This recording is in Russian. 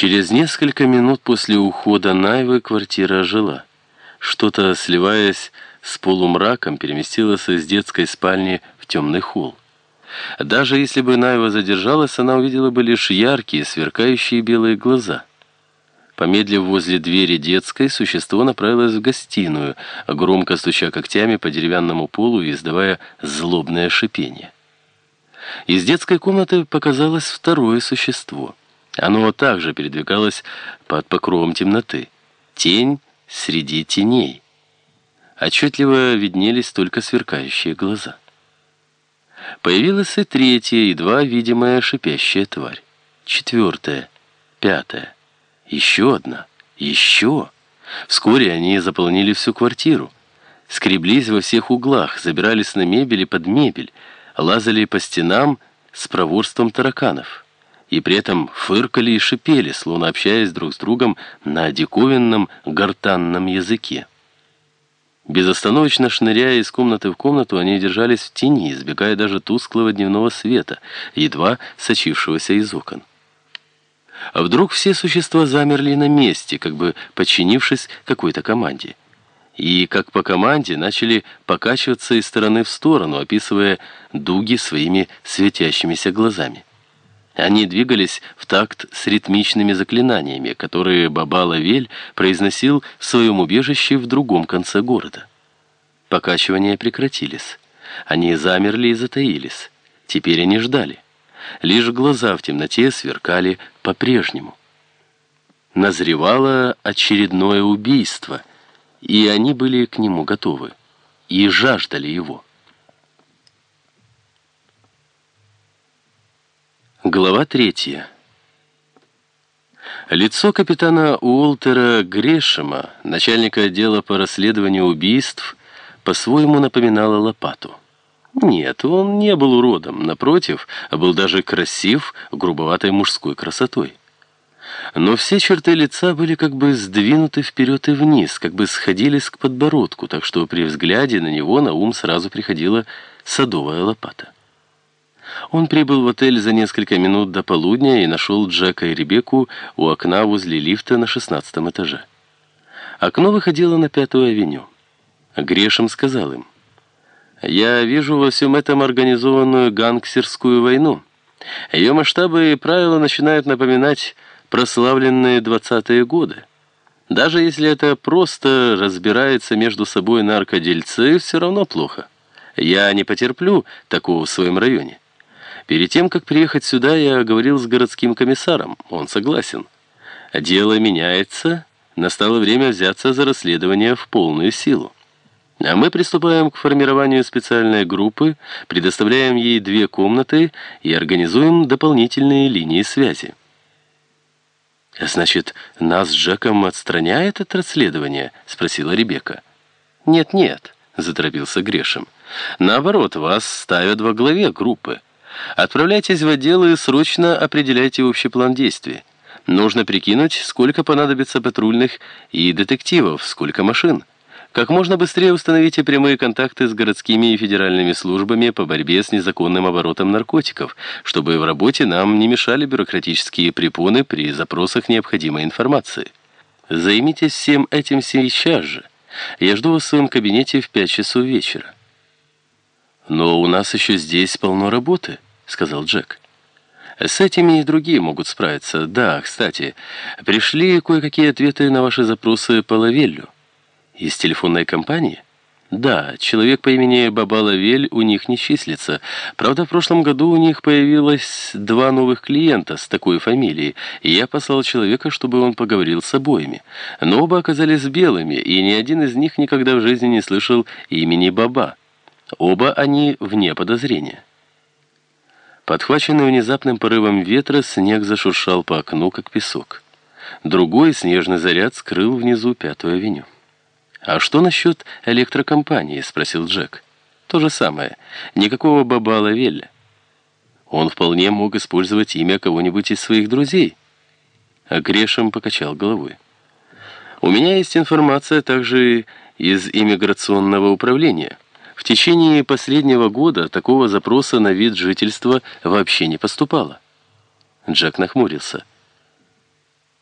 Через несколько минут после ухода Найвы квартира ожила. Что-то, сливаясь с полумраком, переместилось из детской спальни в темный холл. Даже если бы Найва задержалась, она увидела бы лишь яркие, сверкающие белые глаза. Помедлив возле двери детской, существо направилось в гостиную, громко стуча когтями по деревянному полу и издавая злобное шипение. Из детской комнаты показалось второе существо. Оно также передвигалось под покровом темноты. Тень среди теней. Отчетливо виднелись только сверкающие глаза. Появилась и третья, едва видимая шипящая тварь. Четвертая, пятая, еще одна, еще. Вскоре они заполнили всю квартиру. Скреблись во всех углах, забирались на мебель и под мебель, лазали по стенам с проворством тараканов. И при этом фыркали и шипели, словно общаясь друг с другом на диковинном гортанном языке. Безостановочно шныряя из комнаты в комнату, они держались в тени, избегая даже тусклого дневного света, едва сочившегося из окон. А вдруг все существа замерли на месте, как бы подчинившись какой-то команде. И, как по команде, начали покачиваться из стороны в сторону, описывая дуги своими светящимися глазами. Они двигались в такт с ритмичными заклинаниями, которые Баба Лавель произносил в своем убежище в другом конце города. Покачивания прекратились. Они замерли и затаились. Теперь они ждали. Лишь глаза в темноте сверкали по-прежнему. Назревало очередное убийство, и они были к нему готовы, и жаждали его. Глава третья. Лицо капитана Уолтера Грешема, начальника отдела по расследованию убийств, по-своему напоминало лопату. Нет, он не был уродом, напротив, был даже красив грубоватой мужской красотой. Но все черты лица были как бы сдвинуты вперед и вниз, как бы сходились к подбородку, так что при взгляде на него на ум сразу приходила садовая лопата. Он прибыл в отель за несколько минут до полудня и нашел Джека и Ребекку у окна возле лифта на шестнадцатом этаже. Окно выходило на Пятую авеню. Грешем сказал им, «Я вижу во всем этом организованную гангстерскую войну. Ее масштабы и правила начинают напоминать прославленные двадцатые годы. Даже если это просто разбирается между собой наркодельцы, все равно плохо. Я не потерплю такого в своем районе». Перед тем, как приехать сюда, я говорил с городским комиссаром. Он согласен. Дело меняется. Настало время взяться за расследование в полную силу. А мы приступаем к формированию специальной группы, предоставляем ей две комнаты и организуем дополнительные линии связи. «Значит, нас с Джеком отстраняет от расследования?» — спросила Ребекка. «Нет-нет», — заторопился Грешем. «Наоборот, вас ставят во главе группы». Отправляйтесь в отдел и срочно определяйте общий план действий. Нужно прикинуть, сколько понадобится патрульных и детективов, сколько машин. Как можно быстрее установите прямые контакты с городскими и федеральными службами по борьбе с незаконным оборотом наркотиков, чтобы в работе нам не мешали бюрократические препоны при запросах необходимой информации. Займитесь всем этим сейчас же. Я жду вас в своем кабинете в 5 часов вечера. Но у нас еще здесь полно работы сказал Джек. «С этими и другие могут справиться. Да, кстати, пришли кое-какие ответы на ваши запросы по Лавеллю. Из телефонной компании?» «Да, человек по имени Баба Лавель у них не числится. Правда, в прошлом году у них появилось два новых клиента с такой фамилией, и я послал человека, чтобы он поговорил с обоими. Но оба оказались белыми, и ни один из них никогда в жизни не слышал имени Баба. Оба они вне подозрения». Подхваченный внезапным порывом ветра, снег зашуршал по окну, как песок. Другой снежный заряд скрыл внизу Пятую авеню. «А что насчет электрокомпании?» — спросил Джек. «То же самое. Никакого Бабала Велля. Он вполне мог использовать имя кого-нибудь из своих друзей». А Грешем покачал головой. «У меня есть информация также из иммиграционного управления». Течение последнего года такого запроса на вид жительства вообще не поступало. Джек нахмурился.